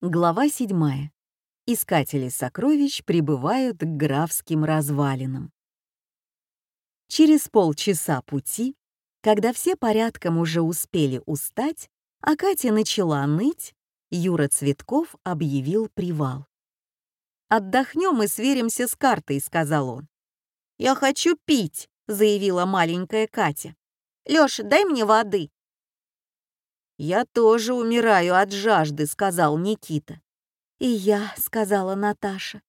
Глава 7. Искатели сокровищ прибывают к графским развалинам. Через полчаса пути, когда все порядком уже успели устать, а Катя начала ныть, Юра Цветков объявил привал. «Отдохнем и сверимся с картой», — сказал он. «Я хочу пить», — заявила маленькая Катя. «Лёша, дай мне воды». «Я тоже умираю от жажды», — сказал Никита. «И я», — сказала Наташа.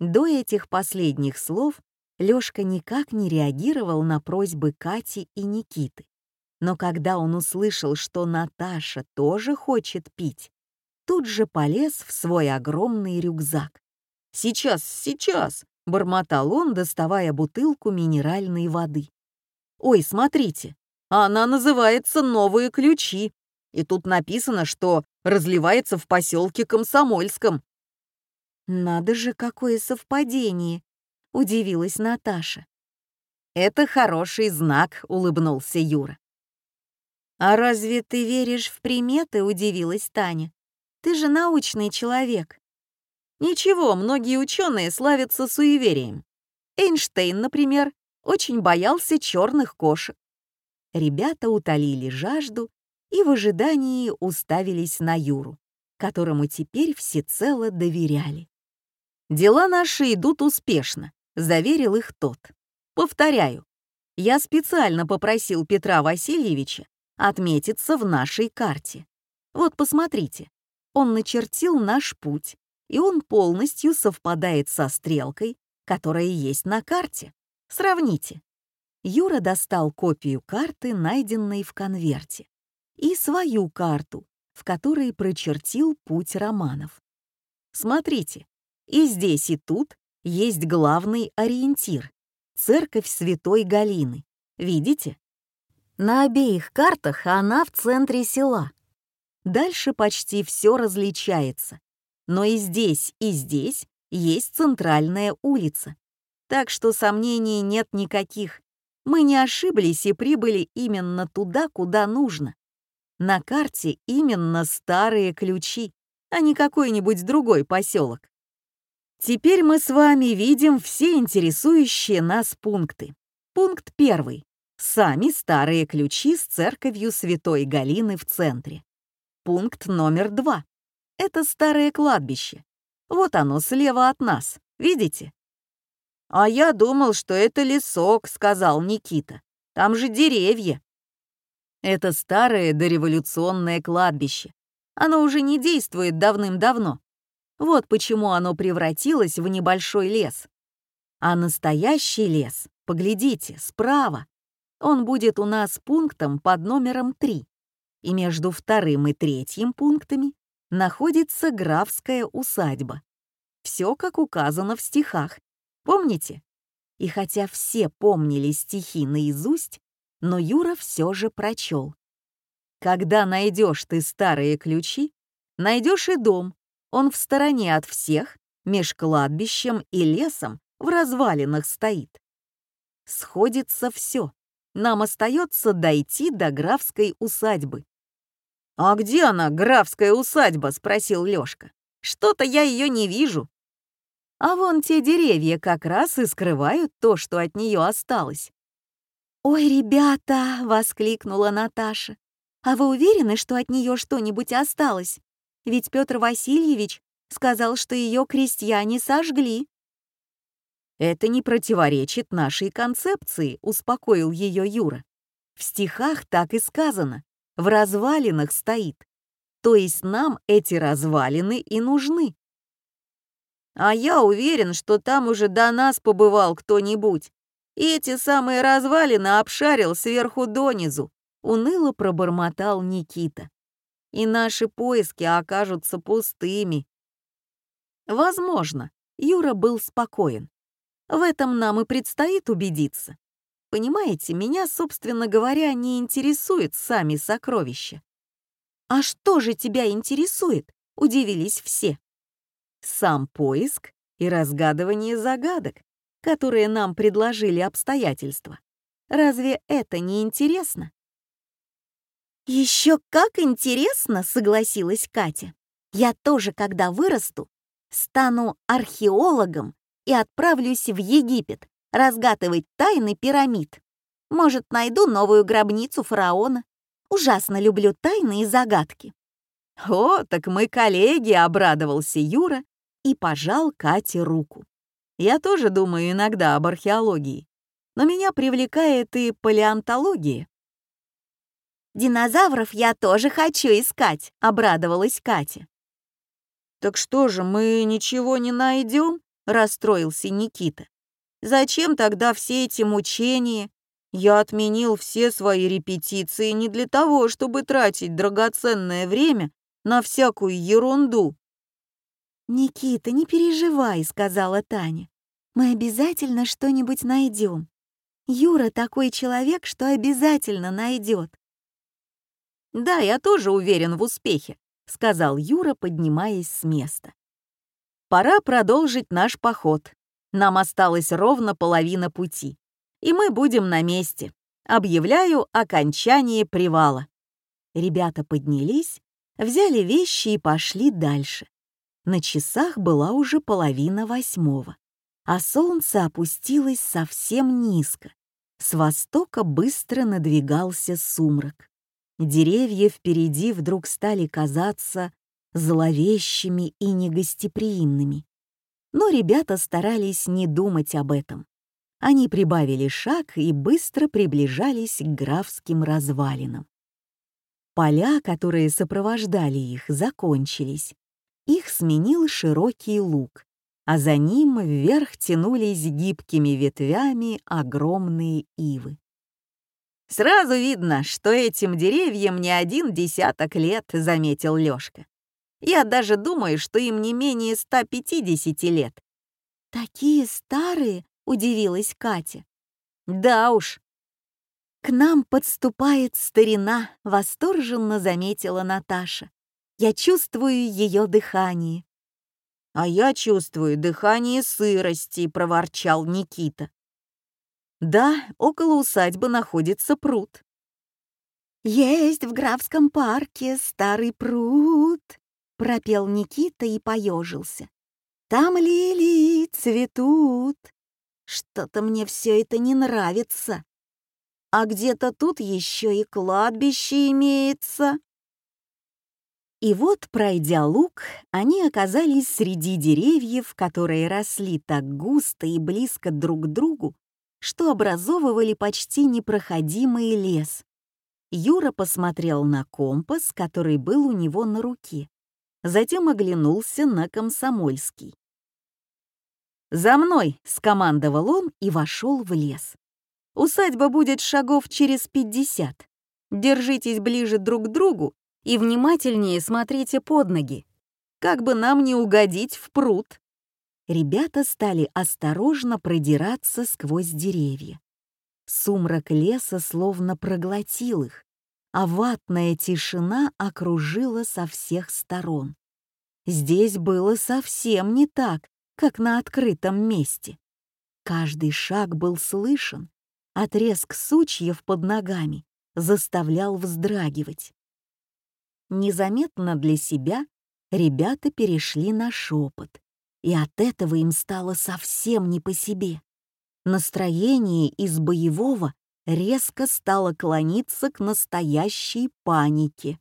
До этих последних слов Лёшка никак не реагировал на просьбы Кати и Никиты. Но когда он услышал, что Наташа тоже хочет пить, тут же полез в свой огромный рюкзак. «Сейчас, сейчас!» — бормотал он, доставая бутылку минеральной воды. «Ой, смотрите, она называется «Новые ключи», и тут написано, что разливается в поселке Комсомольском. «Надо же, какое совпадение!» — удивилась Наташа. «Это хороший знак», — улыбнулся Юра. «А разве ты веришь в приметы?» — удивилась Таня. «Ты же научный человек». «Ничего, многие ученые славятся суеверием. Эйнштейн, например, очень боялся черных кошек. Ребята утолили жажду и в ожидании уставились на Юру, которому теперь всецело доверяли. «Дела наши идут успешно», — заверил их тот. «Повторяю, я специально попросил Петра Васильевича отметиться в нашей карте. Вот посмотрите, он начертил наш путь, и он полностью совпадает со стрелкой, которая есть на карте. Сравните». Юра достал копию карты, найденной в конверте и свою карту, в которой прочертил путь романов. Смотрите, и здесь, и тут есть главный ориентир — церковь Святой Галины. Видите? На обеих картах она в центре села. Дальше почти все различается. Но и здесь, и здесь есть центральная улица. Так что сомнений нет никаких. Мы не ошиблись и прибыли именно туда, куда нужно. На карте именно старые ключи, а не какой-нибудь другой поселок. Теперь мы с вами видим все интересующие нас пункты. Пункт первый. Сами старые ключи с церковью Святой Галины в центре. Пункт номер два. Это старое кладбище. Вот оно слева от нас, видите? «А я думал, что это лесок», — сказал Никита. «Там же деревья». Это старое дореволюционное кладбище. Оно уже не действует давным-давно. Вот почему оно превратилось в небольшой лес. А настоящий лес, поглядите, справа, он будет у нас пунктом под номером 3. И между вторым и третьим пунктами находится графская усадьба. Все как указано в стихах. Помните? И хотя все помнили стихи наизусть, но Юра все же прочел. Когда найдешь ты старые ключи, найдешь и дом. Он в стороне от всех, меж кладбищем и лесом в развалинах стоит. Сходится все. Нам остается дойти до графской усадьбы. «А где она, графская усадьба?» — спросил Лёшка. «Что-то я ее не вижу». А вон те деревья как раз и скрывают то, что от нее осталось. «Ой, ребята!» — воскликнула Наташа. «А вы уверены, что от нее что-нибудь осталось? Ведь Петр Васильевич сказал, что ее крестьяне сожгли». «Это не противоречит нашей концепции», — успокоил ее Юра. «В стихах так и сказано. В развалинах стоит. То есть нам эти развалины и нужны». «А я уверен, что там уже до нас побывал кто-нибудь», и эти самые развалины обшарил сверху донизу, уныло пробормотал Никита. И наши поиски окажутся пустыми. Возможно, Юра был спокоен. В этом нам и предстоит убедиться. Понимаете, меня, собственно говоря, не интересуют сами сокровища. «А что же тебя интересует?» — удивились все. Сам поиск и разгадывание загадок, которые нам предложили обстоятельства. Разве это не интересно? Еще как интересно, согласилась Катя. Я тоже, когда вырасту, стану археологом и отправлюсь в Египет разгадывать тайны пирамид. Может, найду новую гробницу фараона. Ужасно люблю тайны и загадки. «О, так мы коллеги!» — обрадовался Юра и пожал Кате руку. «Я тоже думаю иногда об археологии, но меня привлекает и палеонтология». «Динозавров я тоже хочу искать», — обрадовалась Катя. «Так что же, мы ничего не найдем?» — расстроился Никита. «Зачем тогда все эти мучения? Я отменил все свои репетиции не для того, чтобы тратить драгоценное время на всякую ерунду». «Никита, не переживай», — сказала Таня. «Мы обязательно что-нибудь найдем. Юра такой человек, что обязательно найдет. «Да, я тоже уверен в успехе», — сказал Юра, поднимаясь с места. «Пора продолжить наш поход. Нам осталось ровно половина пути, и мы будем на месте. Объявляю окончание привала». Ребята поднялись, взяли вещи и пошли дальше. На часах была уже половина восьмого, а солнце опустилось совсем низко. С востока быстро надвигался сумрак. Деревья впереди вдруг стали казаться зловещими и негостеприимными. Но ребята старались не думать об этом. Они прибавили шаг и быстро приближались к графским развалинам. Поля, которые сопровождали их, закончились. Их сменил широкий луг, а за ним вверх тянулись гибкими ветвями огромные ивы. «Сразу видно, что этим деревьям не один десяток лет», — заметил Лёшка. «Я даже думаю, что им не менее 150 лет». «Такие старые?» — удивилась Катя. «Да уж». «К нам подступает старина», — восторженно заметила Наташа. «Я чувствую ее дыхание». «А я чувствую дыхание сырости», — проворчал Никита. Да, около усадьбы находится пруд. «Есть в Графском парке старый пруд», — пропел Никита и поежился. «Там лилии цветут. Что-то мне все это не нравится. А где-то тут еще и кладбище имеется». И вот, пройдя луг, они оказались среди деревьев, которые росли так густо и близко друг к другу, что образовывали почти непроходимый лес. Юра посмотрел на компас, который был у него на руке. Затем оглянулся на Комсомольский. «За мной!» — скомандовал он и вошел в лес. «Усадьба будет шагов через пятьдесят. Держитесь ближе друг к другу и внимательнее смотрите под ноги. Как бы нам не угодить в пруд!» ребята стали осторожно продираться сквозь деревья. Сумрак леса словно проглотил их, а ватная тишина окружила со всех сторон. Здесь было совсем не так, как на открытом месте. Каждый шаг был слышен, треск сучьев под ногами заставлял вздрагивать. Незаметно для себя ребята перешли на шепот, и от этого им стало совсем не по себе. Настроение из боевого резко стало клониться к настоящей панике.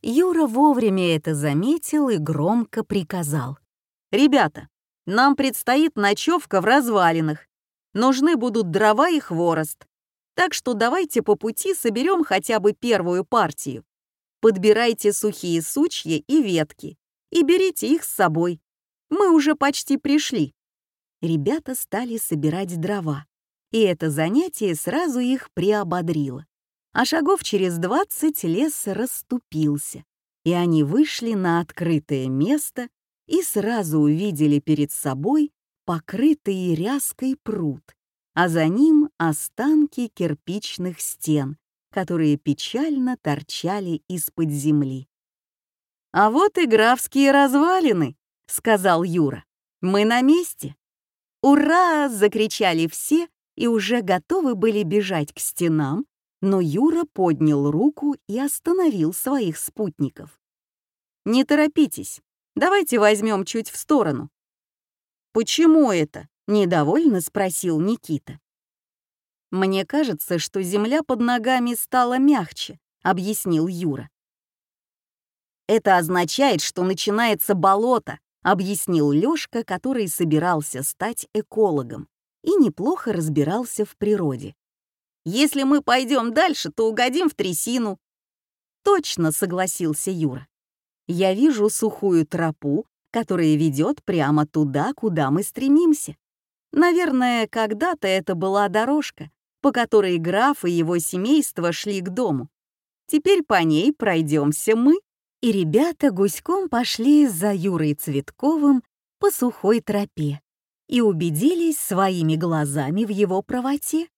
Юра вовремя это заметил и громко приказал. «Ребята, нам предстоит ночевка в развалинах. Нужны будут дрова и хворост. Так что давайте по пути соберем хотя бы первую партию. Подбирайте сухие сучья и ветки и берите их с собой. Мы уже почти пришли». Ребята стали собирать дрова, и это занятие сразу их приободрило. А шагов через двадцать лес расступился, и они вышли на открытое место и сразу увидели перед собой покрытый ряской пруд, а за ним останки кирпичных стен, которые печально торчали из-под земли. «А вот и графские развалины», — сказал Юра. «Мы на месте!» «Ура!» — закричали все и уже готовы были бежать к стенам, но Юра поднял руку и остановил своих спутников. Не торопитесь, давайте возьмем чуть в сторону». «Почему это?» — недовольно спросил Никита. «Мне кажется, что земля под ногами стала мягче», — объяснил Юра. «Это означает, что начинается болото», — объяснил Лёшка, который собирался стать экологом и неплохо разбирался в природе. «Если мы пойдем дальше, то угодим в трясину». «Точно», — согласился Юра. «Я вижу сухую тропу, которая ведет прямо туда, куда мы стремимся. Наверное, когда-то это была дорожка, по которой граф и его семейство шли к дому. Теперь по ней пройдемся мы и ребята гуськом пошли за Юрой Цветковым по сухой тропе и убедились своими глазами в его правоте,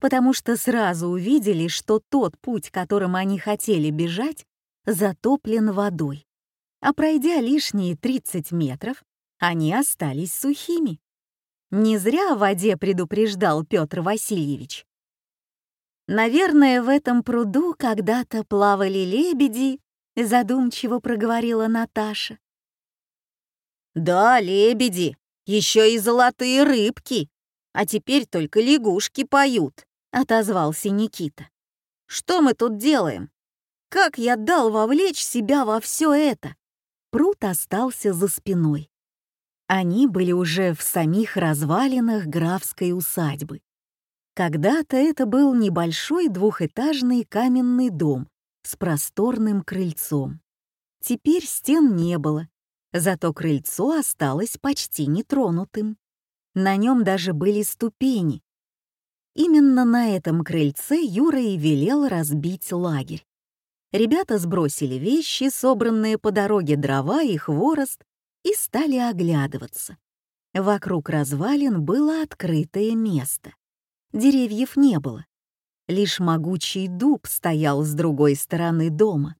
потому что сразу увидели, что тот путь, которым они хотели бежать, затоплен водой. А пройдя лишние 30 метров, они остались сухими. Не зря о воде предупреждал Петр Васильевич. Наверное, в этом пруду когда-то плавали лебеди задумчиво проговорила Наташа. Да, лебеди, еще и золотые рыбки, а теперь только лягушки поют, отозвался Никита. Что мы тут делаем? Как я дал вовлечь себя во все это? Пруд остался за спиной. Они были уже в самих развалинах графской усадьбы. Когда-то это был небольшой двухэтажный каменный дом с просторным крыльцом. Теперь стен не было, зато крыльцо осталось почти нетронутым. На нем даже были ступени. Именно на этом крыльце Юра и велел разбить лагерь. Ребята сбросили вещи, собранные по дороге дрова и хворост, и стали оглядываться. Вокруг развалин было открытое место. Деревьев не было. Лишь могучий дуб стоял с другой стороны дома.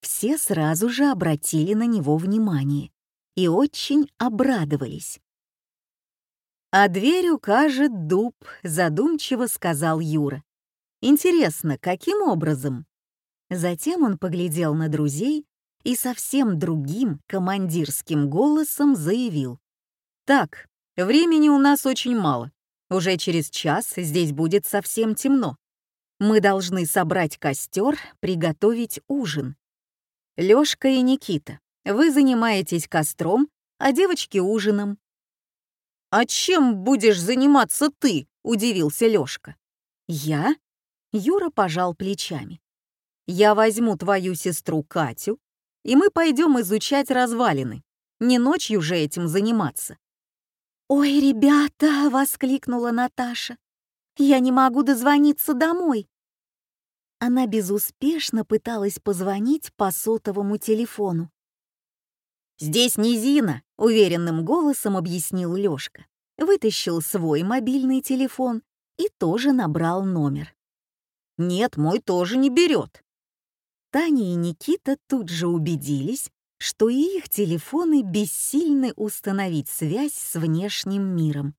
Все сразу же обратили на него внимание и очень обрадовались. «А дверь укажет дуб», — задумчиво сказал Юра. «Интересно, каким образом?» Затем он поглядел на друзей и совсем другим командирским голосом заявил. «Так, времени у нас очень мало. Уже через час здесь будет совсем темно. Мы должны собрать костер, приготовить ужин. Лёшка и Никита, вы занимаетесь костром, а девочки — ужином. «А чем будешь заниматься ты?» — удивился Лёшка. «Я?» — Юра пожал плечами. «Я возьму твою сестру Катю, и мы пойдем изучать развалины. Не ночью же этим заниматься». «Ой, ребята!» — воскликнула Наташа. Я не могу дозвониться домой. Она безуспешно пыталась позвонить по сотовому телефону. «Здесь низина», — уверенным голосом объяснил Лёшка. Вытащил свой мобильный телефон и тоже набрал номер. «Нет, мой тоже не берет». Таня и Никита тут же убедились, что и их телефоны бессильны установить связь с внешним миром.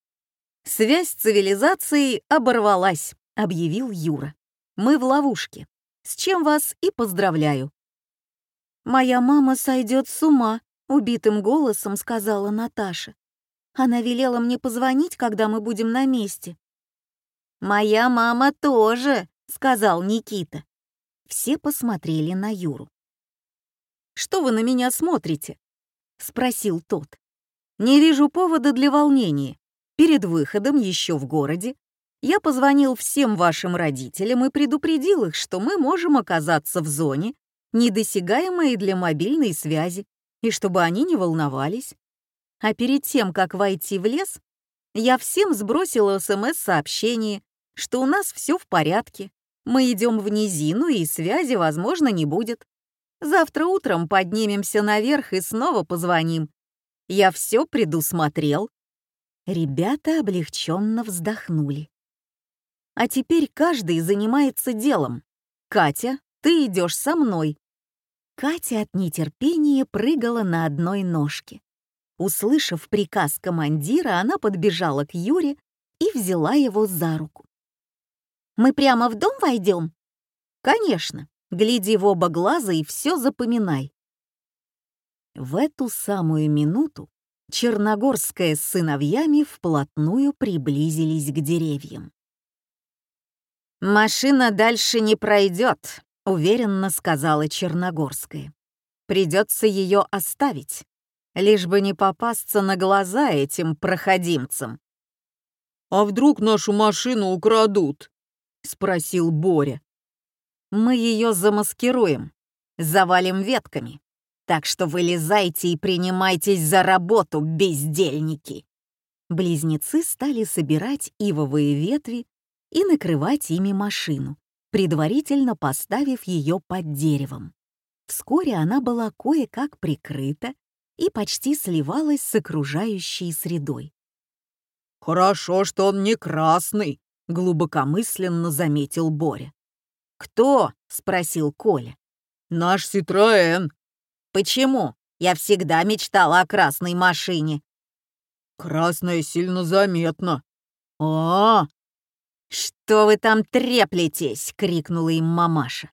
«Связь с цивилизацией оборвалась», — объявил Юра. «Мы в ловушке, с чем вас и поздравляю». «Моя мама сойдет с ума», — убитым голосом сказала Наташа. «Она велела мне позвонить, когда мы будем на месте». «Моя мама тоже», — сказал Никита. Все посмотрели на Юру. «Что вы на меня смотрите?» — спросил тот. «Не вижу повода для волнения. Перед выходом еще в городе я позвонил всем вашим родителям и предупредил их, что мы можем оказаться в зоне, недосягаемой для мобильной связи, и чтобы они не волновались. А перед тем, как войти в лес, я всем сбросила СМС-сообщение, что у нас все в порядке, мы идем в низину и связи, возможно, не будет. Завтра утром поднимемся наверх и снова позвоним. Я все предусмотрел, Ребята облегченно вздохнули. А теперь каждый занимается делом. Катя, ты идешь со мной. Катя от нетерпения прыгала на одной ножке. Услышав приказ командира, она подбежала к Юре и взяла его за руку. «Мы прямо в дом войдем?» «Конечно. Гляди в оба глаза и все запоминай. В эту самую минуту Черногорская с сыновьями вплотную приблизились к деревьям. «Машина дальше не пройдет», — уверенно сказала Черногорская. «Придется ее оставить, лишь бы не попасться на глаза этим проходимцам». «А вдруг нашу машину украдут?» — спросил Боря. «Мы ее замаскируем, завалим ветками, так что вылезайте и принимайтесь за работу, бездельники!» Близнецы стали собирать ивовые ветви и накрывать ими машину, предварительно поставив ее под деревом. Вскоре она была кое-как прикрыта и почти сливалась с окружающей средой. «Хорошо, что он не красный», — глубокомысленно заметил Боря. «Кто?» — спросил Коля. «Наш Ситроэн», Почему? Я всегда мечтала о красной машине. Красная сильно заметно. О! Что вы там треплетесь? крикнула им мамаша.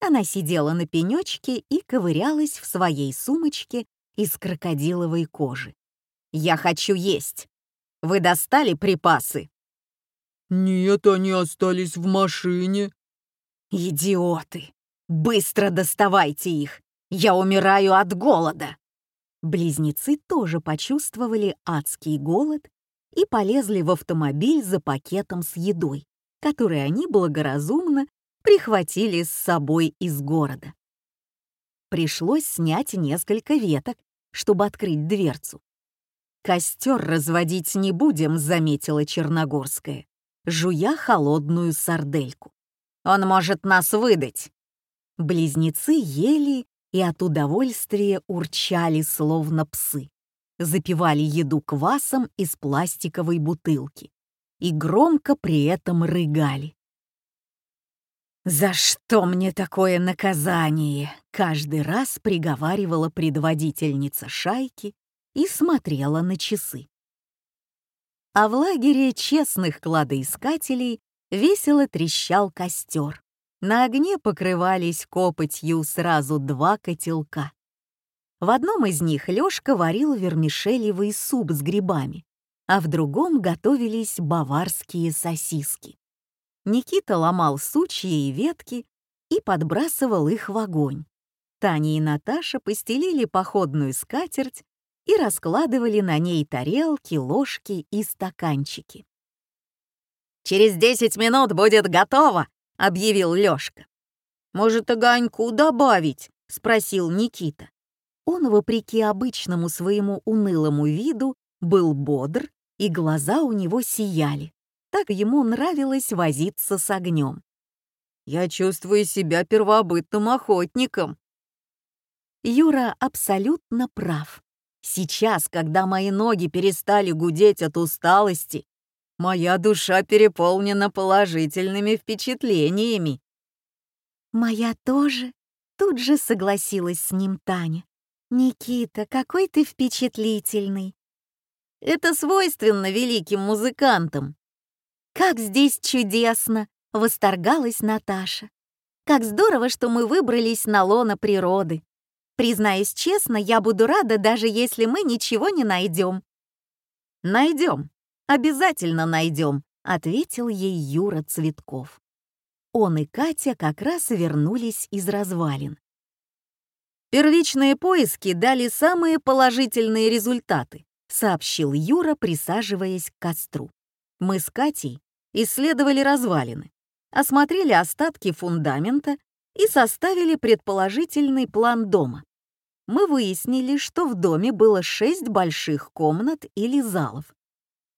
Она сидела на пенечке и ковырялась в своей сумочке из крокодиловой кожи. «Я хочу есть. Вы достали припасы?» «Нет, они остались в машине». «Идиоты! Быстро доставайте их! Я умираю от голода!» Близнецы тоже почувствовали адский голод и полезли в автомобиль за пакетом с едой, который они благоразумно прихватили с собой из города. Пришлось снять несколько веток, чтобы открыть дверцу. «Костер разводить не будем», — заметила Черногорская, жуя холодную сардельку. «Он может нас выдать». Близнецы ели и от удовольствия урчали, словно псы. Запивали еду квасом из пластиковой бутылки и громко при этом рыгали. «За что мне такое наказание?» — каждый раз приговаривала предводительница шайки и смотрела на часы. А в лагере честных кладоискателей весело трещал костер. На огне покрывались копотью сразу два котелка. В одном из них Лёшка варил вермишелевый суп с грибами, а в другом готовились баварские сосиски. Никита ломал сучья и ветки и подбрасывал их в огонь. Таня и Наташа постелили походную скатерть и раскладывали на ней тарелки, ложки и стаканчики. «Через десять минут будет готово!» — объявил Лёшка. «Может, огоньку добавить?» — спросил Никита. Он, вопреки обычному своему унылому виду, был бодр, и глаза у него сияли. Так ему нравилось возиться с огнем. «Я чувствую себя первобытным охотником». Юра абсолютно прав. Сейчас, когда мои ноги перестали гудеть от усталости, Моя душа переполнена положительными впечатлениями. Моя тоже. Тут же согласилась с ним Таня. Никита, какой ты впечатлительный. Это свойственно великим музыкантам. Как здесь чудесно, восторгалась Наташа. Как здорово, что мы выбрались на лоно природы. Признаюсь честно, я буду рада, даже если мы ничего не найдем. Найдем, «Обязательно найдем», — ответил ей Юра Цветков. Он и Катя как раз вернулись из развалин. «Первичные поиски дали самые положительные результаты», — сообщил Юра, присаживаясь к костру. «Мы с Катей исследовали развалины, осмотрели остатки фундамента и составили предположительный план дома. Мы выяснили, что в доме было шесть больших комнат или залов,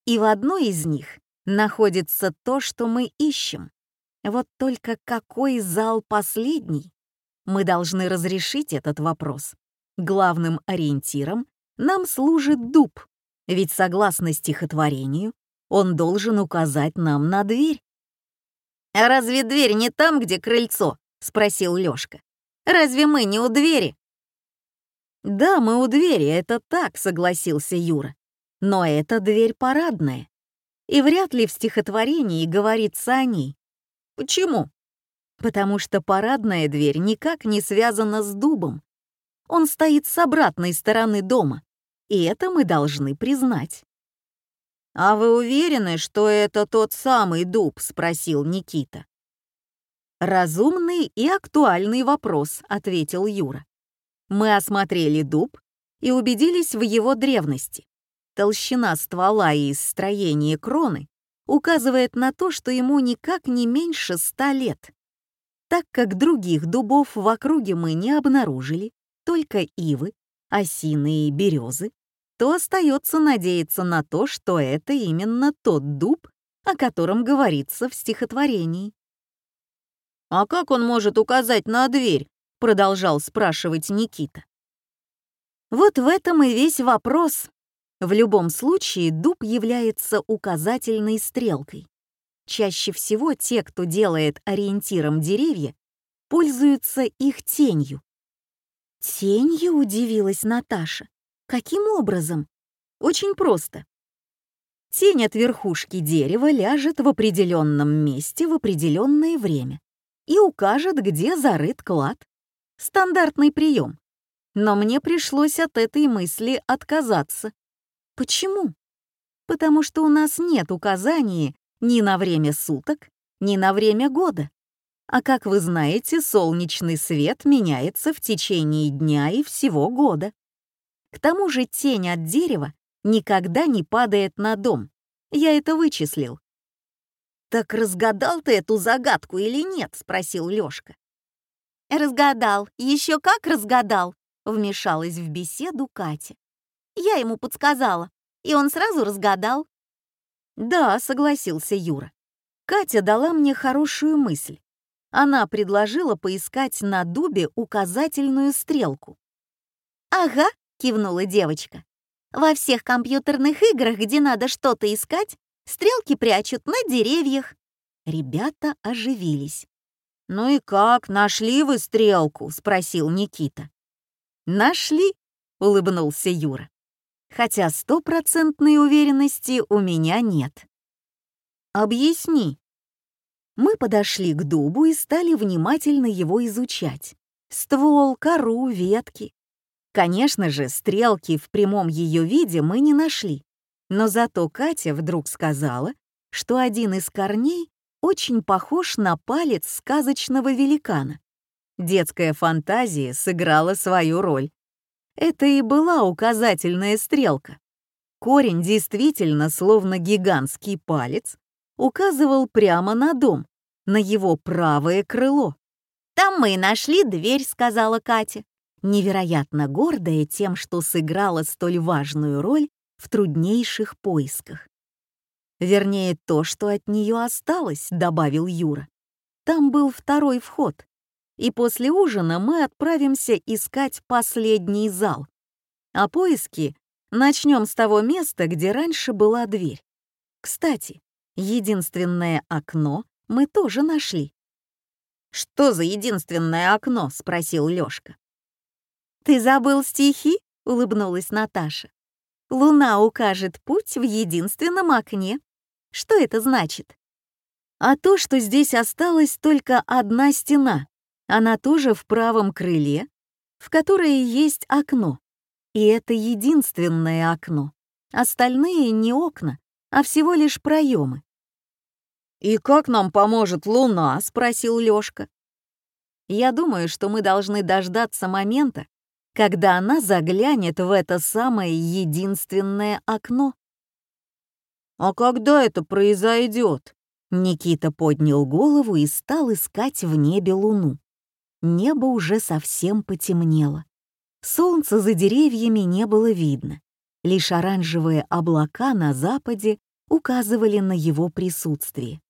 и в одной из них находится то, что мы ищем. Вот только какой зал последний? Мы должны разрешить этот вопрос. Главным ориентиром нам служит дуб, ведь согласно стихотворению он должен указать нам на дверь. «А разве дверь не там, где крыльцо?» — спросил Лёшка. «Разве мы не у двери?» «Да, мы у двери, это так», — согласился Юра. Но это дверь парадная. И вряд ли в стихотворении говорится о ней. Почему? Потому что парадная дверь никак не связана с дубом. Он стоит с обратной стороны дома, и это мы должны признать. «А вы уверены, что это тот самый дуб?» — спросил Никита. «Разумный и актуальный вопрос», — ответил Юра. «Мы осмотрели дуб и убедились в его древности. Толщина ствола и строение кроны указывает на то, что ему никак не меньше ста лет. Так как других дубов в округе мы не обнаружили, только ивы, осины и березы, то остается надеяться на то, что это именно тот дуб, о котором говорится в стихотворении. «А как он может указать на дверь?» — продолжал спрашивать Никита. Вот в этом и весь вопрос. В любом случае дуб является указательной стрелкой. Чаще всего те, кто делает ориентиром деревья, пользуются их тенью. «Тенью?» — удивилась Наташа. Каким образом? Очень просто. Тень от верхушки дерева ляжет в определенном месте в определенное время и укажет, где зарыт клад. Стандартный прием. Но мне пришлось от этой мысли отказаться. Почему? Потому что у нас нет указаний ни на время суток, ни на время года. А как вы знаете, солнечный свет меняется в течение дня и всего года. К тому же тень от дерева никогда не падает на дом. Я это вычислил. «Так разгадал ты эту загадку или нет?» — спросил Лёшка. «Разгадал, еще как разгадал!» — вмешалась в беседу Катя. Я ему подсказала, и он сразу разгадал. «Да», — согласился Юра. Катя дала мне хорошую мысль. Она предложила поискать на дубе указательную стрелку. «Ага», — кивнула девочка. «Во всех компьютерных играх, где надо что-то искать, стрелки прячут на деревьях». Ребята оживились. «Ну и как, нашли вы стрелку?» — спросил Никита. «Нашли», — улыбнулся Юра. «Хотя стопроцентной уверенности у меня нет». «Объясни». Мы подошли к дубу и стали внимательно его изучать. Ствол, кору, ветки. Конечно же, стрелки в прямом ее виде мы не нашли, но зато Катя вдруг сказала, что один из корней очень похож на палец сказочного великана. Детская фантазия сыграла свою роль. Это и была указательная стрелка. Корень действительно, словно гигантский палец, указывал прямо на дом, на его правое крыло. «Там мы и нашли дверь», — сказала Катя невероятно гордая тем, что сыграла столь важную роль в труднейших поисках. Вернее, то, что от нее осталось, добавил Юра. Там был второй вход, и после ужина мы отправимся искать последний зал. А поиски начнем с того места, где раньше была дверь. Кстати, единственное окно мы тоже нашли. «Что за единственное окно?» — спросил Лёшка. «Ты забыл стихи?» — улыбнулась Наташа. «Луна укажет путь в единственном окне. Что это значит?» «А то, что здесь осталась только одна стена. Она тоже в правом крыле, в которое есть окно. И это единственное окно. Остальные не окна, а всего лишь проемы. «И как нам поможет Луна?» — спросил Лёшка. «Я думаю, что мы должны дождаться момента, когда она заглянет в это самое единственное окно. «А когда это произойдет?» Никита поднял голову и стал искать в небе луну. Небо уже совсем потемнело. Солнца за деревьями не было видно. Лишь оранжевые облака на западе указывали на его присутствие.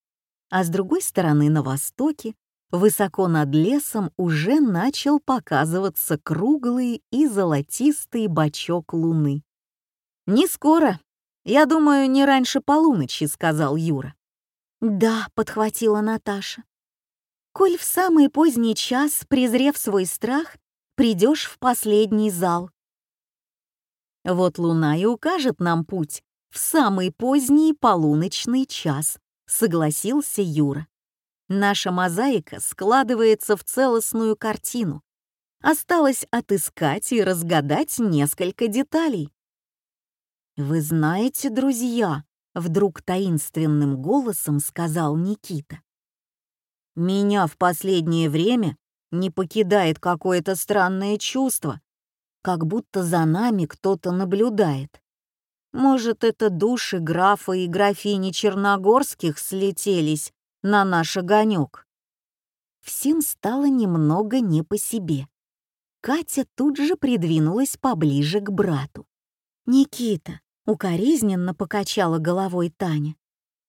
А с другой стороны, на востоке, Высоко над лесом уже начал показываться круглый и золотистый бочок луны. «Не скоро. Я думаю, не раньше полуночи», — сказал Юра. «Да», — подхватила Наташа. «Коль в самый поздний час, презрев свой страх, придешь в последний зал». «Вот луна и укажет нам путь в самый поздний полуночный час», — согласился Юра. Наша мозаика складывается в целостную картину, Осталось отыскать и разгадать несколько деталей. «Вы знаете, друзья», — вдруг таинственным голосом сказал Никита. «Меня в последнее время не покидает какое-то странное чувство, как будто за нами кто-то наблюдает. Может, это души графа и графини Черногорских слетелись на наш огонек. Всем стало немного не по себе. Катя тут же придвинулась поближе к брату. «Никита», — укоризненно покачала головой Таня,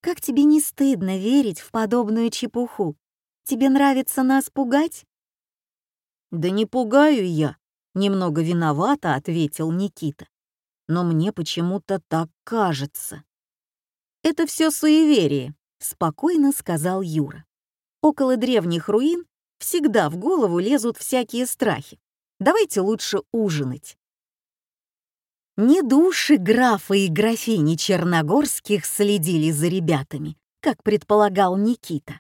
«как тебе не стыдно верить в подобную чепуху? Тебе нравится нас пугать?» «Да не пугаю я», — немного виновато ответил Никита но мне почему-то так кажется. «Это все суеверие», — спокойно сказал Юра. «Около древних руин всегда в голову лезут всякие страхи. Давайте лучше ужинать». Не души графа и графини Черногорских следили за ребятами, как предполагал Никита,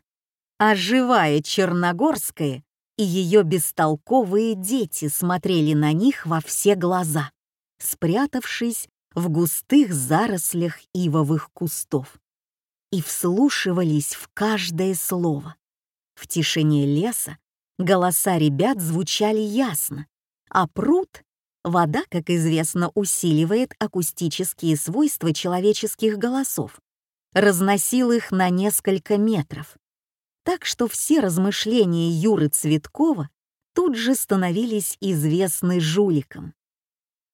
а живая Черногорская и ее бестолковые дети смотрели на них во все глаза спрятавшись в густых зарослях ивовых кустов, и вслушивались в каждое слово. В тишине леса голоса ребят звучали ясно, а пруд — вода, как известно, усиливает акустические свойства человеческих голосов, разносил их на несколько метров. Так что все размышления Юры Цветкова тут же становились известны жуликам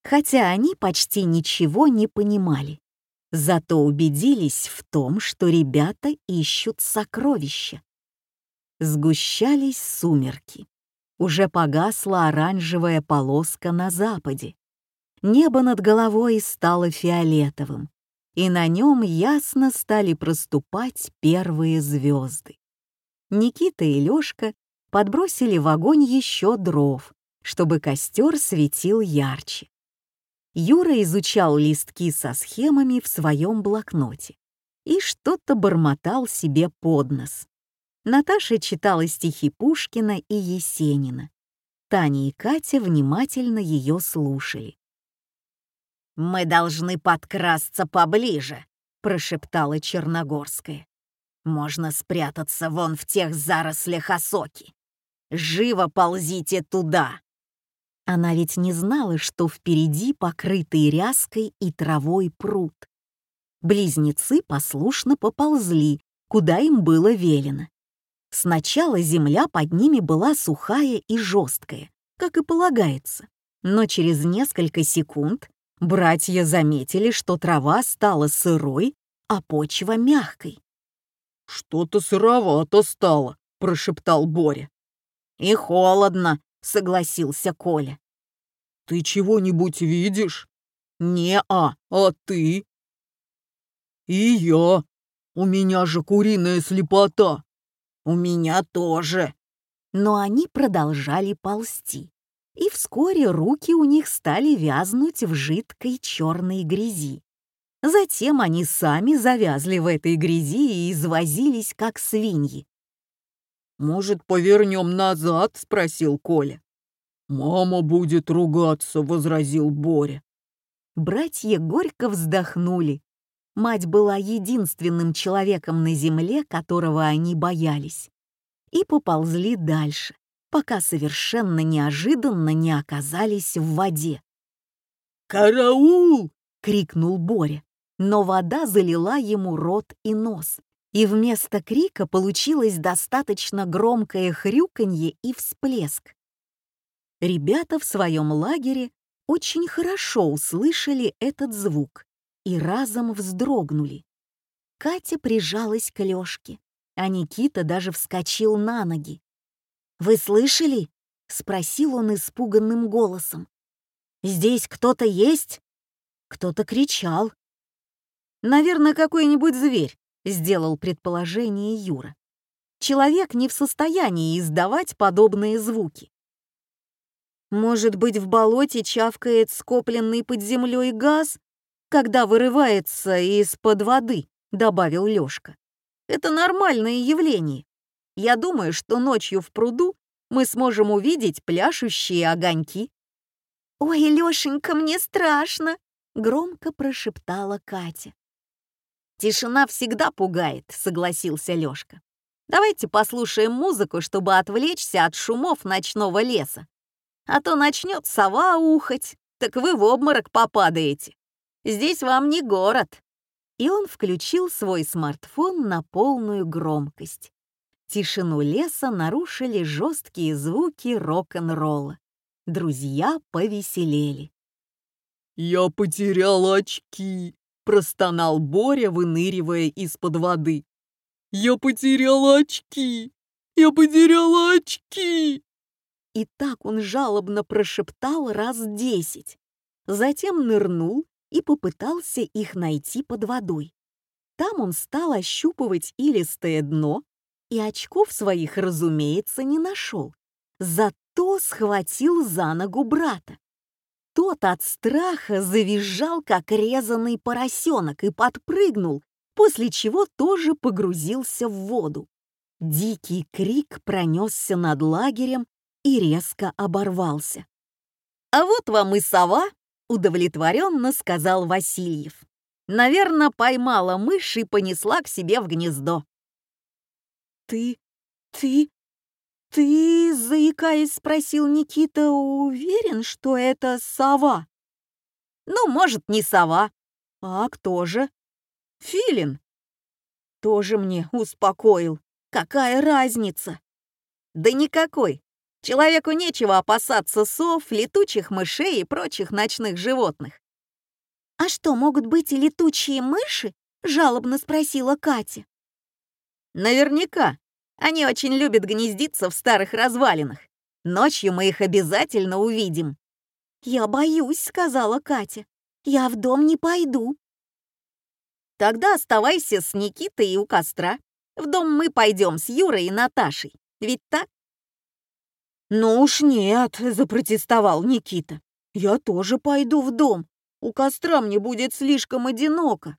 хотя они почти ничего не понимали. Зато убедились в том, что ребята ищут сокровища. Сгущались сумерки. Уже погасла оранжевая полоска на западе. Небо над головой стало фиолетовым, и на нем ясно стали проступать первые звезды. Никита и Лёшка подбросили в огонь еще дров, чтобы костер светил ярче. Юра изучал листки со схемами в своем блокноте и что-то бормотал себе под нос. Наташа читала стихи Пушкина и Есенина. Таня и Катя внимательно ее слушали. «Мы должны подкрасться поближе», — прошептала Черногорская. «Можно спрятаться вон в тех зарослях осоки. Живо ползите туда!» Она ведь не знала, что впереди покрытый ряской и травой пруд. Близнецы послушно поползли, куда им было велено. Сначала земля под ними была сухая и жесткая, как и полагается, но через несколько секунд братья заметили, что трава стала сырой, а почва мягкой. «Что-то сыровато стало», — прошептал Боря. «И холодно», — согласился Коля. «Ты чего-нибудь видишь?» «Не-а, а ты?» «И я. У меня же куриная слепота». «У меня тоже». Но они продолжали ползти, и вскоре руки у них стали вязнуть в жидкой черной грязи. Затем они сами завязли в этой грязи и извозились, как свиньи. «Может, повернем назад?» — спросил Коля. «Мама будет ругаться», — возразил Боря. Братья горько вздохнули. Мать была единственным человеком на земле, которого они боялись. И поползли дальше, пока совершенно неожиданно не оказались в воде. «Караул!» — крикнул Боря, но вода залила ему рот и нос и вместо крика получилось достаточно громкое хрюканье и всплеск. Ребята в своем лагере очень хорошо услышали этот звук и разом вздрогнули. Катя прижалась к Лёшке, а Никита даже вскочил на ноги. «Вы слышали?» — спросил он испуганным голосом. «Здесь кто-то есть?» Кто-то кричал. «Наверное, какой-нибудь зверь», — сделал предположение Юра. «Человек не в состоянии издавать подобные звуки». «Может быть, в болоте чавкает скопленный под землей газ, когда вырывается из-под воды», — добавил Лёшка. «Это нормальное явление. Я думаю, что ночью в пруду мы сможем увидеть пляшущие огоньки. «Ой, Лёшенька, мне страшно!» — громко прошептала Катя. «Тишина всегда пугает», — согласился Лёшка. «Давайте послушаем музыку, чтобы отвлечься от шумов ночного леса. А то начнет сова ухать, так вы в обморок попадаете. Здесь вам не город». И он включил свой смартфон на полную громкость. Тишину леса нарушили жесткие звуки рок-н-ролла. Друзья повеселели. «Я потерял очки», — простонал Боря, выныривая из-под воды. «Я потерял очки! Я потерял очки!» И так он жалобно прошептал раз десять. Затем нырнул и попытался их найти под водой. Там он стал ощупывать илистое дно, и очков своих, разумеется, не нашел. Зато схватил за ногу брата. Тот от страха завизжал, как резанный поросенок, и подпрыгнул, после чего тоже погрузился в воду. Дикий крик пронесся над лагерем и резко оборвался. «А вот вам и сова!» — удовлетворенно сказал Васильев. «Наверное, поймала мышь и понесла к себе в гнездо». «Ты... ты... «Ты, заикаясь, спросил Никита, уверен, что это сова?» «Ну, может, не сова. А кто же?» «Филин». «Тоже мне успокоил. Какая разница?» «Да никакой. Человеку нечего опасаться сов, летучих мышей и прочих ночных животных». «А что, могут быть и летучие мыши?» — жалобно спросила Катя. «Наверняка. Они очень любят гнездиться в старых развалинах. Ночью мы их обязательно увидим». «Я боюсь», — сказала Катя. «Я в дом не пойду». «Тогда оставайся с Никитой и у костра. В дом мы пойдем с Юрой и Наташей. Ведь так?» «Ну уж нет», — запротестовал Никита. «Я тоже пойду в дом. У костра мне будет слишком одиноко».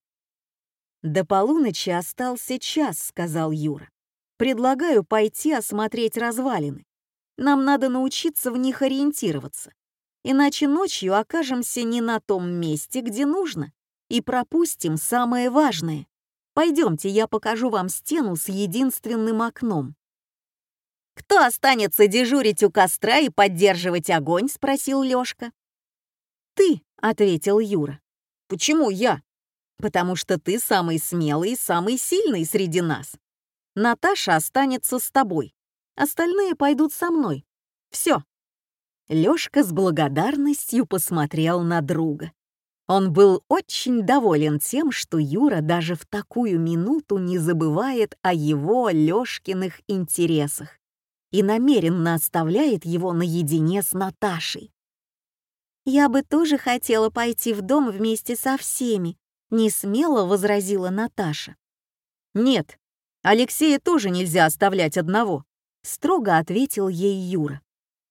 «До полуночи остался час», — сказал Юра. Предлагаю пойти осмотреть развалины. Нам надо научиться в них ориентироваться. Иначе ночью окажемся не на том месте, где нужно, и пропустим самое важное. Пойдемте, я покажу вам стену с единственным окном. «Кто останется дежурить у костра и поддерживать огонь?» — спросил Лёшка. «Ты», — ответил Юра. «Почему я?» «Потому что ты самый смелый и самый сильный среди нас. Наташа останется с тобой. Остальные пойдут со мной. Все. Лёшка с благодарностью посмотрел на друга. Он был очень доволен тем, что Юра даже в такую минуту не забывает о его, Лёшкиных, интересах и намеренно оставляет его наедине с Наташей. «Я бы тоже хотела пойти в дом вместе со всеми», — не смело возразила Наташа. «Нет, Алексея тоже нельзя оставлять одного», — строго ответил ей Юра.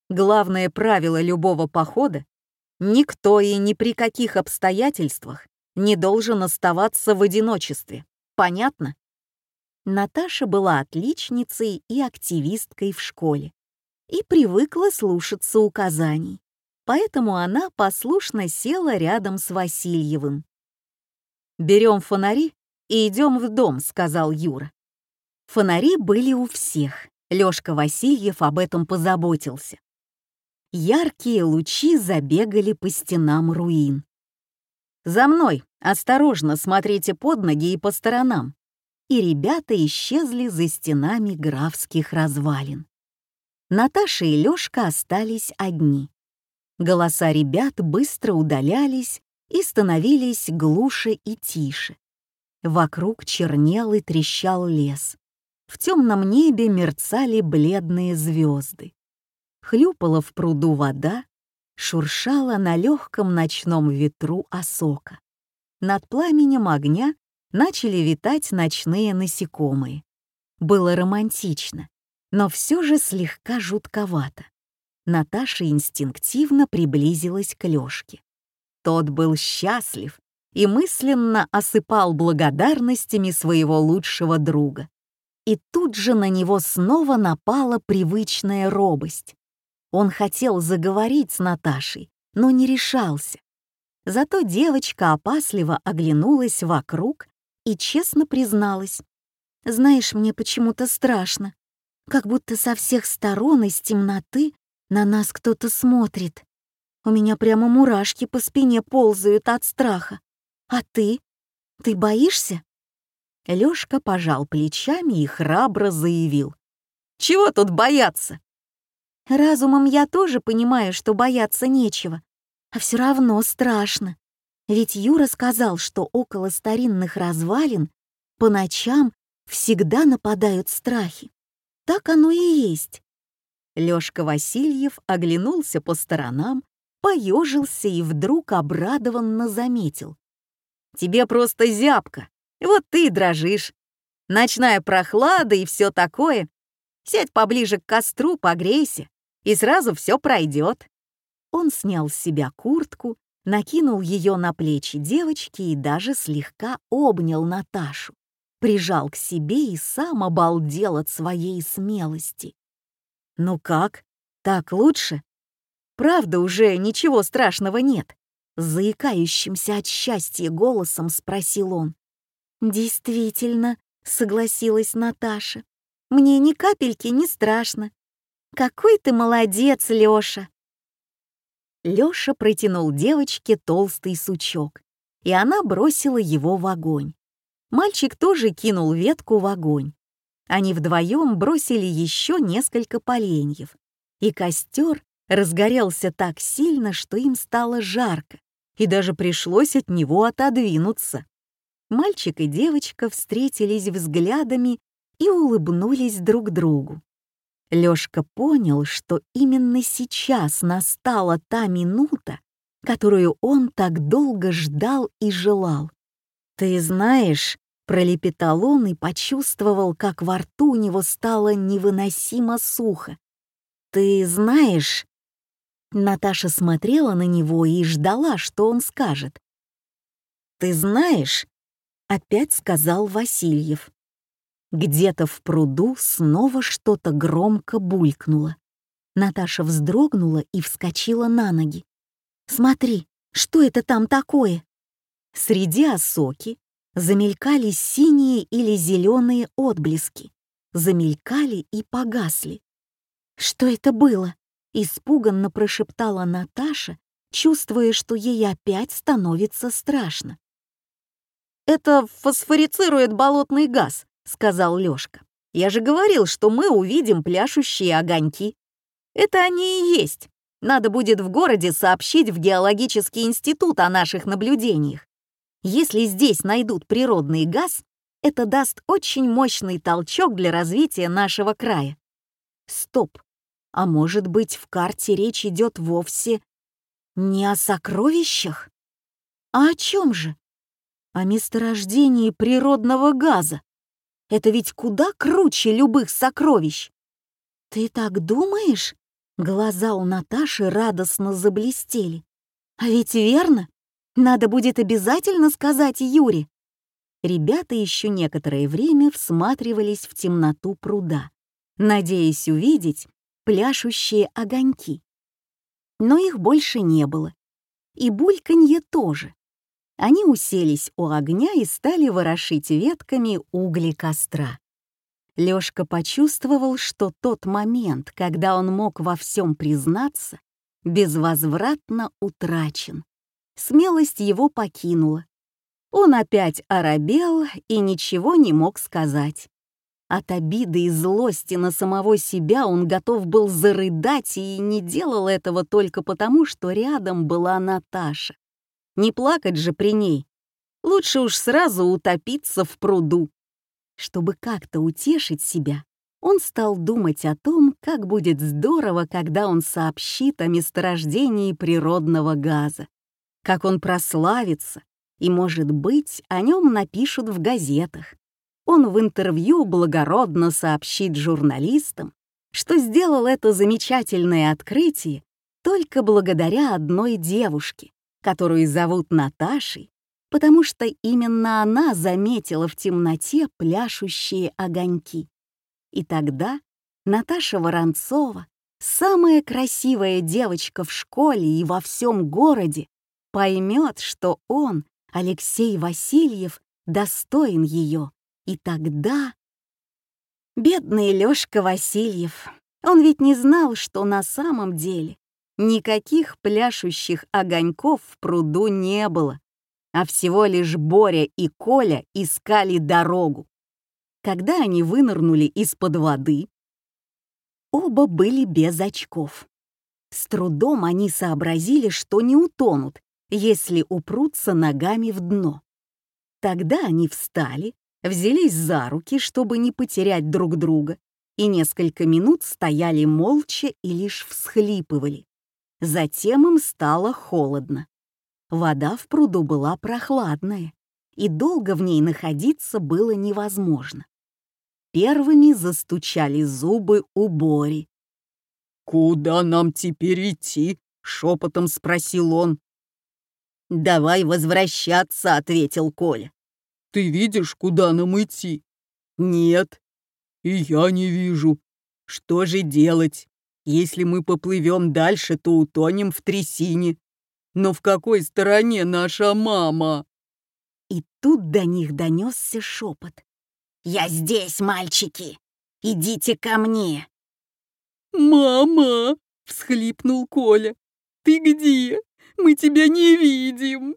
«Главное правило любого похода — никто и ни при каких обстоятельствах не должен оставаться в одиночестве. Понятно?» Наташа была отличницей и активисткой в школе и привыкла слушаться указаний, поэтому она послушно села рядом с Васильевым. «Берем фонари и идем в дом», — сказал Юра. Фонари были у всех. Лёшка Васильев об этом позаботился. Яркие лучи забегали по стенам руин. «За мной! Осторожно, смотрите под ноги и по сторонам!» И ребята исчезли за стенами графских развалин. Наташа и Лёшка остались одни. Голоса ребят быстро удалялись и становились глуше и тише. Вокруг чернел и трещал лес. В темном небе мерцали бледные звезды. Хлюпала в пруду вода, шуршала на легком ночном ветру осока. Над пламенем огня начали витать ночные насекомые. Было романтично, но все же слегка жутковато. Наташа инстинктивно приблизилась к Лёшке. Тот был счастлив и мысленно осыпал благодарностями своего лучшего друга. И тут же на него снова напала привычная робость. Он хотел заговорить с Наташей, но не решался. Зато девочка опасливо оглянулась вокруг и честно призналась. «Знаешь, мне почему-то страшно. Как будто со всех сторон из темноты на нас кто-то смотрит. У меня прямо мурашки по спине ползают от страха. А ты? Ты боишься?» Лёшка пожал плечами и храбро заявил. «Чего тут бояться?» «Разумом я тоже понимаю, что бояться нечего, а все равно страшно. Ведь Юра сказал, что около старинных развалин по ночам всегда нападают страхи. Так оно и есть». Лёшка Васильев оглянулся по сторонам, поежился и вдруг обрадованно заметил. «Тебе просто зябко. Вот ты и дрожишь. Ночная прохлада и все такое. Сядь поближе к костру, погрейся, и сразу все пройдет. Он снял с себя куртку, накинул ее на плечи девочки и даже слегка обнял Наташу, прижал к себе и сам обалдел от своей смелости. «Ну как? Так лучше? Правда, уже ничего страшного нет?» Заикающимся от счастья голосом спросил он. «Действительно», — согласилась Наташа. «Мне ни капельки не страшно. Какой ты молодец, Лёша!» Лёша протянул девочке толстый сучок, и она бросила его в огонь. Мальчик тоже кинул ветку в огонь. Они вдвоем бросили еще несколько поленьев, и костер разгорелся так сильно, что им стало жарко, и даже пришлось от него отодвинуться мальчик и девочка встретились взглядами и улыбнулись друг другу. Лёшка понял, что именно сейчас настала та минута, которую он так долго ждал и желал. «Ты знаешь», — пролепетал он и почувствовал, как во рту у него стало невыносимо сухо. «Ты знаешь...» Наташа смотрела на него и ждала, что он скажет. «Ты знаешь, опять сказал Васильев. Где-то в пруду снова что-то громко булькнуло. Наташа вздрогнула и вскочила на ноги. «Смотри, что это там такое?» Среди осоки замелькали синие или зеленые отблески, замелькали и погасли. «Что это было?» — испуганно прошептала Наташа, чувствуя, что ей опять становится страшно. «Это фосфорицирует болотный газ», — сказал Лёшка. «Я же говорил, что мы увидим пляшущие огоньки. Это они и есть. Надо будет в городе сообщить в геологический институт о наших наблюдениях. Если здесь найдут природный газ, это даст очень мощный толчок для развития нашего края. Стоп. А может быть, в карте речь идет вовсе не о сокровищах? А о чем же? О месторождении природного газа. Это ведь куда круче любых сокровищ. Ты так думаешь? Глаза у Наташи радостно заблестели. А ведь верно. Надо будет обязательно сказать Юре. Ребята еще некоторое время всматривались в темноту пруда, надеясь увидеть пляшущие огоньки. Но их больше не было. И бульканье тоже. Они уселись у огня и стали ворошить ветками угли костра. Лёшка почувствовал, что тот момент, когда он мог во всем признаться, безвозвратно утрачен. Смелость его покинула. Он опять оробел и ничего не мог сказать. От обиды и злости на самого себя он готов был зарыдать и не делал этого только потому, что рядом была Наташа. Не плакать же при ней. Лучше уж сразу утопиться в пруду. Чтобы как-то утешить себя, он стал думать о том, как будет здорово, когда он сообщит о месторождении природного газа, как он прославится, и, может быть, о нем напишут в газетах. Он в интервью благородно сообщит журналистам, что сделал это замечательное открытие только благодаря одной девушке, которую зовут Наташей, потому что именно она заметила в темноте пляшущие огоньки. И тогда Наташа Воронцова, самая красивая девочка в школе и во всем городе, поймет, что он, Алексей Васильев, достоин ее. И тогда... Бедный Лёшка Васильев, он ведь не знал, что на самом деле никаких пляшущих огоньков в пруду не было, а всего лишь Боря и Коля искали дорогу. Когда они вынырнули из-под воды, оба были без очков. С трудом они сообразили, что не утонут, если упрутся ногами в дно. Тогда они встали, взялись за руки, чтобы не потерять друг друга, и несколько минут стояли молча и лишь всхлипывали. Затем им стало холодно. Вода в пруду была прохладная, и долго в ней находиться было невозможно. Первыми застучали зубы у Бори. «Куда нам теперь идти?» — шепотом спросил он. «Давай возвращаться», — ответил Коля. «Ты видишь, куда нам идти?» «Нет». «И я не вижу. Что же делать? Если мы поплывем дальше, то утонем в трясине. Но в какой стороне наша мама?» И тут до них донесся шепот. «Я здесь, мальчики! Идите ко мне!» «Мама!» — всхлипнул Коля. «Ты где? Мы тебя не видим!»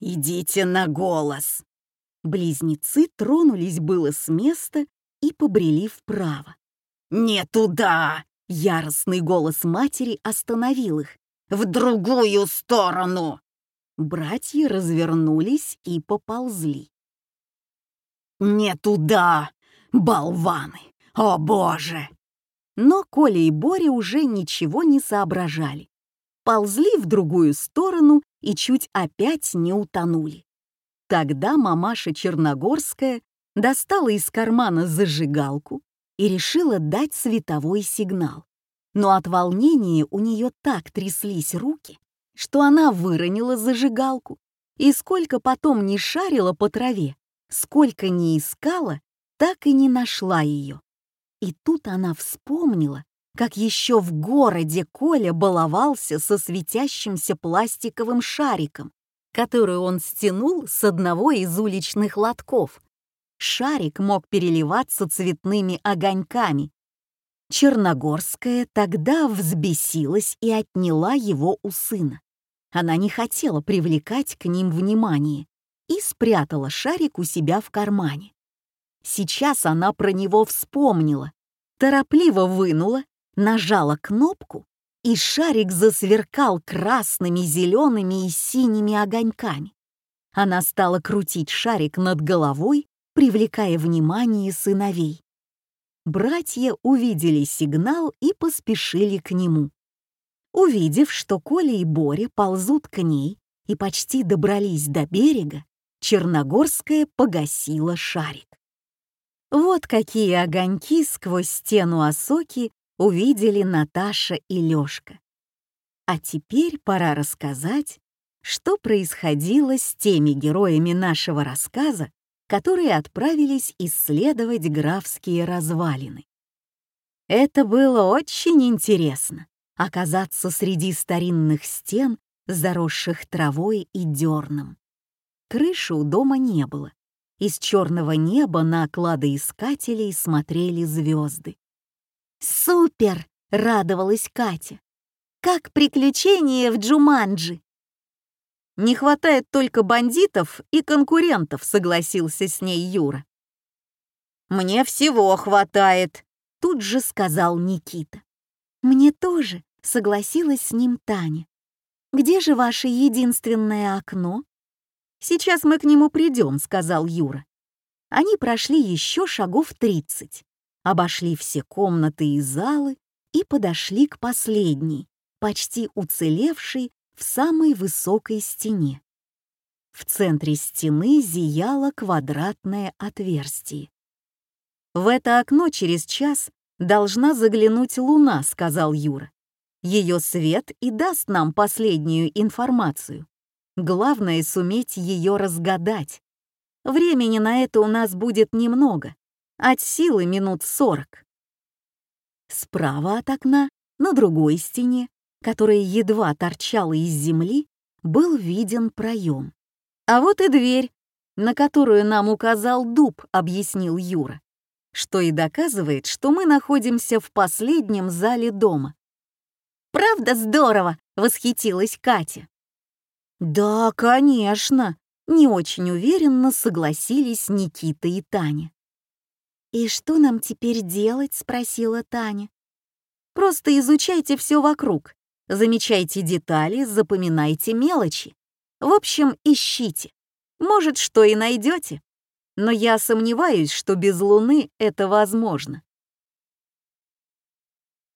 «Идите на голос!» Близнецы тронулись было с места и побрели вправо. «Не туда!» — яростный голос матери остановил их. «В другую сторону!» Братья развернулись и поползли. «Не туда! Болваны! О боже!» Но Коля и Боря уже ничего не соображали ползли в другую сторону и чуть опять не утонули. Тогда мамаша Черногорская достала из кармана зажигалку и решила дать световой сигнал. Но от волнения у нее так тряслись руки, что она выронила зажигалку, и сколько потом не шарила по траве, сколько не искала, так и не нашла ее. И тут она вспомнила, как еще в городе Коля баловался со светящимся пластиковым шариком, который он стянул с одного из уличных лотков. Шарик мог переливаться цветными огоньками. Черногорская тогда взбесилась и отняла его у сына. Она не хотела привлекать к ним внимание и спрятала шарик у себя в кармане. Сейчас она про него вспомнила, торопливо вынула нажала кнопку, и шарик засверкал красными, зелеными и синими огоньками. Она стала крутить шарик над головой, привлекая внимание сыновей. Братья увидели сигнал и поспешили к нему. Увидев, что Коля и Боря ползут к ней и почти добрались до берега, Черногорская погасила шарик. Вот какие огоньки сквозь стену осоки увидели Наташа и Лёшка. А теперь пора рассказать, что происходило с теми героями нашего рассказа, которые отправились исследовать графские развалины. Это было очень интересно — оказаться среди старинных стен, заросших травой и дерном. Крыши у дома не было. Из черного неба на кладоискателей смотрели звезды. «Супер!» — радовалась Катя. «Как приключение в Джуманджи!» «Не хватает только бандитов и конкурентов», — согласился с ней Юра. «Мне всего хватает», — тут же сказал Никита. «Мне тоже», — согласилась с ним Таня. «Где же ваше единственное окно?» «Сейчас мы к нему придем», — сказал Юра. Они прошли еще шагов тридцать обошли все комнаты и залы и подошли к последней, почти уцелевшей в самой высокой стене. В центре стены зияло квадратное отверстие. «В это окно через час должна заглянуть луна», — сказал Юра. «Ее свет и даст нам последнюю информацию. Главное — суметь ее разгадать. Времени на это у нас будет немного, От силы минут сорок. Справа от окна, на другой стене, которая едва торчала из земли, был виден проем. А вот и дверь, на которую нам указал дуб, объяснил Юра, что и доказывает, что мы находимся в последнем зале дома. «Правда здорово!» — восхитилась Катя. «Да, конечно!» — не очень уверенно согласились Никита и Таня. «И что нам теперь делать?» — спросила Таня. «Просто изучайте все вокруг, замечайте детали, запоминайте мелочи. В общем, ищите. Может, что и найдете. Но я сомневаюсь, что без Луны это возможно.